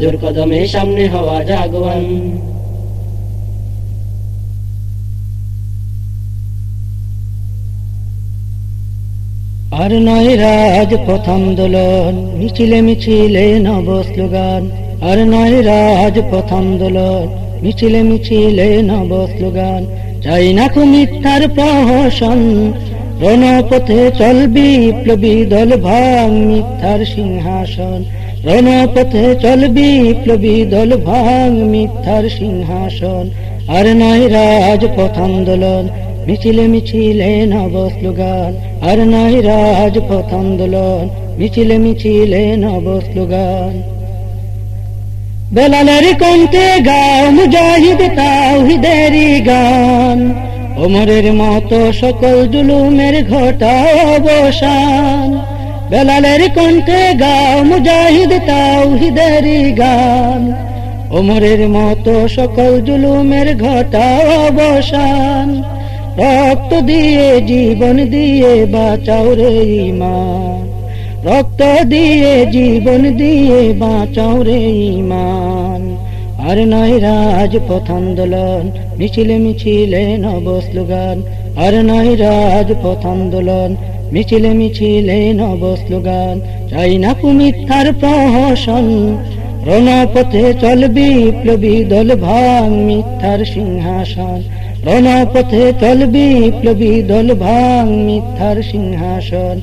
জোর কদমে সামনে হওয়া জাগওয়ান আর নয় রাজ প্রথম দোলন, মিছিলে মিছিলে নব স্লোগান আর নয় রাজ প্রথম দোলন, মিছিলে মিছিলে নব স্লোগান চাই না কু মিথ্যার প্রহসন, রণপথে চল বিপ্লবী দল ভাঙ মিথ্যার সিংহাসন। রণপথে চল বিপ্লবী দল ভাঙ মিথ্যার সিংহাসন। আর নয় রাজ প্রথম দোলন মিছিলে মিছিলে নব স্লোগান। আর নাই রাজ পথ আন্দোলন, মিছিলে মিছিলে নব স্লোগান। বেলালের কণ্ঠে গাও মুজাহিদ তাওহিদেরি গান। ওমরের মতো সকল জুলুমের ঘটা অবসান। বেলালের কণ্ঠে গাও মুজাহিদ তাওহিদেরি গান। ওমরের মতো সকল জুলুমের ঘটা অবসান। রক্ত দিয়ে জীবন দিয়ে বাঁচাও রে ইমান রক্ত দিয়ে জীবন দিয়ে বাঁচাও রে ইমান আর নয় রাজ পথ আন্দোলন, মিছিলে মিছিলে নব স্লোগান আর নয় রাজ পথ আন্দোলন মিছিলে মিছিলে নব স্লোগান চাই না কুমিথ্যার প্রহসন। রণপথে চল বিপ্লবী দল ভাঙ মিথ্যার সিংহাসন। রণপথে চল বিপ্লবী দল ভাঙ মিথ্যার সিংহাসন।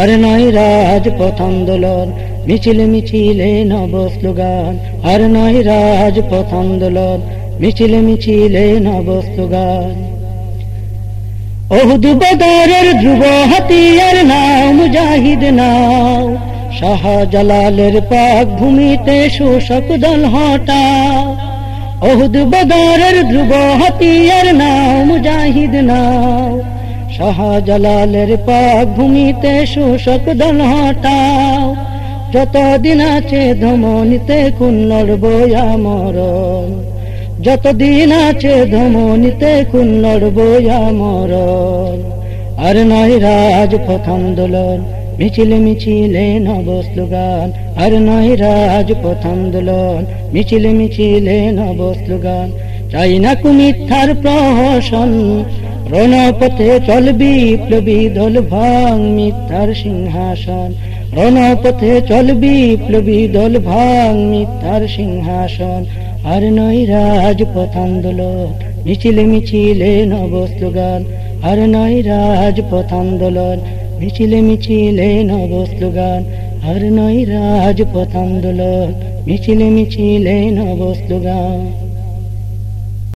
আর নয় রাজ পথ আন্দোলন, মিছিলে মিছিলে নব স্লোগান আর নয় রাজ পথ আন্দোলন, মিছিলে মিছিলে নব স্লোগান ওহুদ বদরের ধ্রুব হাতিয়ার নাও মুজাহিদ নাও। শাহজালালের পাক ভূমিতে শোষক দল হটাও। ওহুদ বদরের ধ্রুব হাতিয়ার নাও মুজাহিদ নাও। শাহজালালের পাক ভূমিতে শোষক দল হটাও। যতদিন আছে ধমনিতে কুন্নর বয়া মরণ। যতদিন আছে ধমনিতে কুন্নর বয়া মরণ আর নয় রাজ পথ আন্দোলন, মিছিল মিছিলে নব আর নয় পথ আন্দোলন, মিছিল মিছিলে নব চাই না কুমিথ্যার প্রহসন, রণপথে চল বিপ্লবী দল ভাঙ মিথ্যার সিংহাসন। রণপথে চল বিপ্লবী দল ভাঙ মিথ্যার সিংহাসন। আর নয় রাজ আন্দোলন মিছিলে মিছিলে নব স্লোগান আর নয় রাজ আন্দোলন মিছিলে মিছিলে নব স্লোগান আর নয় রাজ আন্দোলন মিছিলে মিছিলে নব স্লোগান